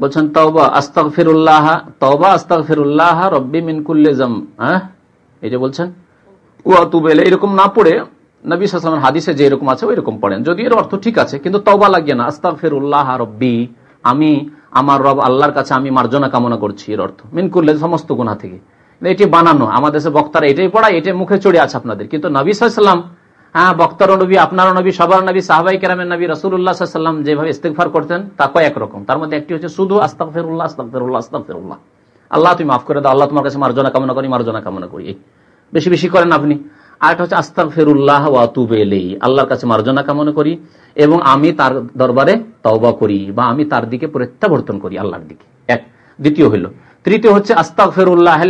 বলছেন, তওবা আস্তাক ফিরুল্লাহ তওবা আস্তাক ফিরুল্লাহ রব্বি মিনকুল্লে জাম হ্যাঁ? এই যে বলছেন ওয়াতুবেলে এরকম না পড়ে নবী সালামের হাদিসে যে এরকম আছে ওই রকম পড়েন। যদি এর অর্থ ঠিক আছে, কিন্তু তওবা লাগিয়ে না আস্তাক ফিরুল্লাহ রব্বি, আমি, আমার রব আল্লাহর কাছে আমি মার্জনা কামনা করছি এর অর্থ। মিনকুল্লে সমস্ত গুণা থেকে। এটি বানানো, আমাদের বক্তারা এটাই পড়ায়, এটাই মুখে চড়ে আছে আপনাদের। কিন্তু নবী সাল্লাম হ্যাঁ বক্তারও নবী আপনারও নবী, সবার নবী, সাহবাই কেরামের নবী রসুল্লাহ সাল্লাম যেভাবে ইস্তেকফার করতেন, তা কয়েক রকম। তার মধ্যে একটি হচ্ছে, শুধু আস্তাক ফেরুল্লাহ আস্তাক ফেরুল্লাহ আস্তাক ফেরুল্লাহ আল্লাহ, তুমি মাফ করে দাও, আল্লাহ তোমার কাছে মার্জনা কামনা করি, মার্জনা কামনা করি। বেশি বেশি করেন আপনি। আর একটা হচ্ছে আস্তাক ফেরুল্লাহ ওয়াতুবেলেই আল্লাহর কাছে মার্জনা কামনা করি এবং আমি তার দরবারে তওবা করি বা আমি তার দিকে প্রত্যাবর্তন করি আল্লাহর দিকে। এক, দ্বিতীয় হইল, তৃতীয় হচ্ছে আস্তাক ফেরুল্লাহ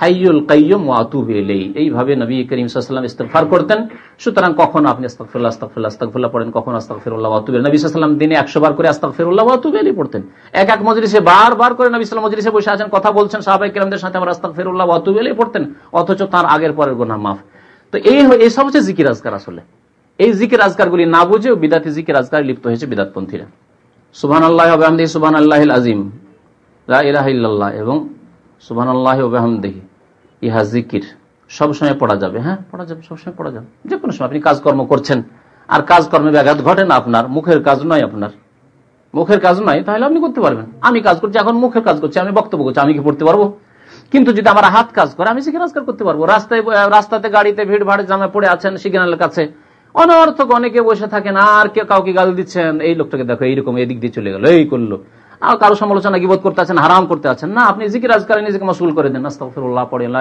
হাইয়ুল কাইয়ুম ওয়াতুব ইলাইহি। এইভাবে নবী করিম সাল্লাল্লাহু ইস্তেগফার করতেন। সুতরাং কখন আপনি আস্তাগফিরুল্লাহ আস্তাগফিরুল্লাহ আস্তাগফিরুল্লাহ পড়েন, কখন আস্তাগফিরুল্লাহ ওয়াতুব নবী সাল্লাল্লাহু দিনে 100 বার করে আস্তাগফিরুল্লাহ ওয়াতুব পড়তেন। এক এক মজলিসে বারবার করে নবী সাল্লাল্লাহু মজলিসে বসে আছেন, কথা বলছেন, সাহাবায়ে কেরামদের সাথে আমরা আস্তাগফিরুল্লাহ ওয়াতুব পড়তেন, অথচ তার আগের পরের গোনা মাফ। তো এই সব হচ্ছে জিকির আজকার আসলে। এই জিকির আজকারগুলি না বুঝেও বিদাতি জিকির আজকার লিপ্ত হয়েছে বিদাতপন্থীরা। বিহামদিহি সুবহানাল্লাহিল আযীম। লা ইলাহা ইল্লাল্লাহ এবং সুবহানাল্লাহি ওয়া বিহামদিহি। ইহা জিকির। সবসময় পড়া যাবে হ্যাঁ? পড়া যাবে সবসময় পড়া যাবে। যে কোনো সময় আপনি কাজকর্ম করছেন, আর কাজকর্মে ব্যাঘাত ঘটে না আপনার, মুখের কাজ নয় আপনার। মুখের কাজ নয়, তাহলে আপনি করতে পারবেন। আমি কাজ করছি, এখন মুখের কাজ করছি, আমি বক্তব্য করছি, আমি কি পড়তে পারব? কিন্তু যদি আমার হাত কাজ করে, আমি সেখানে কাজ করতে পারব। রাস্তায় রাস্তাতে গাড়িতে ভিড় ভাড়ে জামা পড়ে আছেন সিগন্যালের কাছে। অনর্থক অনেকে বসে থাকেন, আর কেউ কাউকে গাল দিচ্ছেন। এই লোকটাকে দেখো, এইরকম এদিক দিয়ে চলে গেল, এই করল। আর কারও সমালোচনা কি বোধ করতে আছেন, হারাম করতে আছেন, না, আপনি জিকির আজকাল নিজেকে মসুল করে দেন, আস্তাগফিরুল্লাহ পড়েন, লা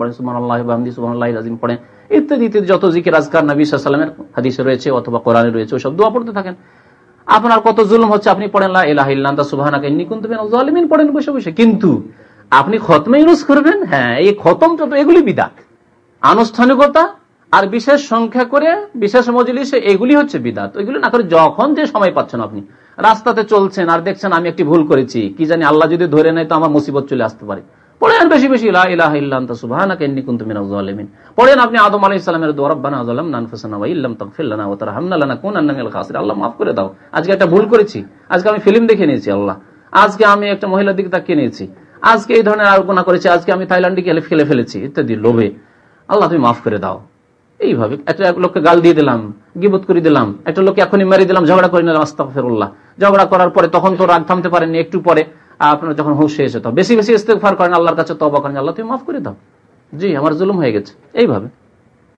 পড়েন ওয়া বিহামদিহি পড়েন, ইত্যাদি ইত্যাদি, যত জিকির আজকার নবী ওয়াসাল্লামের হাদিসে রয়েছে অথবা কোরআনে রয়েছে ওসব দোয়া পড়তে থাকেন। আপনার কত জুলুম হচ্ছে, আপনি পড়েন, লা ইলাহা ইল্লাল্লাহ, সুবহানাকা জালিমিন পড়েন বসে বসে। কিন্তু আপনি খতমে ইউজ করবেন? হ্যাঁ এই খতম যত, এগুলি বিদাত। আনুষ্ঠানিকতা আর বিশেষ সংখ্যা করে, বিশেষ মজলিসে এগুলি হচ্ছে বিদাত। ওইগুলি না করে যখন যে সময় পাচ্ছেন আপনি। রাস্তাতে চলছেন আর দেখছেন আমি একটি ভুল করেছি, কি জানি আল্লাহ যদি ধরে নেয় তো আমার মুসিবত চলে আসতে পারে। পড়েন বেশি বেশি পড়েন আপনি আদম ইসলামের আল্লাহ মাফ করে দাও। আজকে একটা ভুল করেছি। আজকে আমি ফিল্ম দেখে নিয়েছি আল্লাহ। আজকে আমি একটা মহিলার দিকে তাকিয়ে নিয়েছি। আজকে এই ধরনের আলোচনা করেছি। আজকে আমি থাইল্যান্ডে গেলে ফেলে ফেলেছি ইত্যাদি লোভে। আল্লাহ তুমি মাফ করে দাও। এইভাবে একটা লোককে গাল দিয়ে দিলাম, গিবত করে দিলাম, একটা লোককে এখনই মেরে দিলাম, ঝগড়া করে নিলাম আস্তাফেরুল্লাহ ঝগড়া করার পরে তখন তো রাগ থামতে পারেননি একটু পরে আপনার যখন হুশ এসে তো, বেশি বেশি ইস্তেফার করেন, আল্লাহর কাছে তবা করেন, আল্লাহ তুমি মাফ করে দাও। জি, আমার জুলুম হয়ে গেছে। এইভাবে।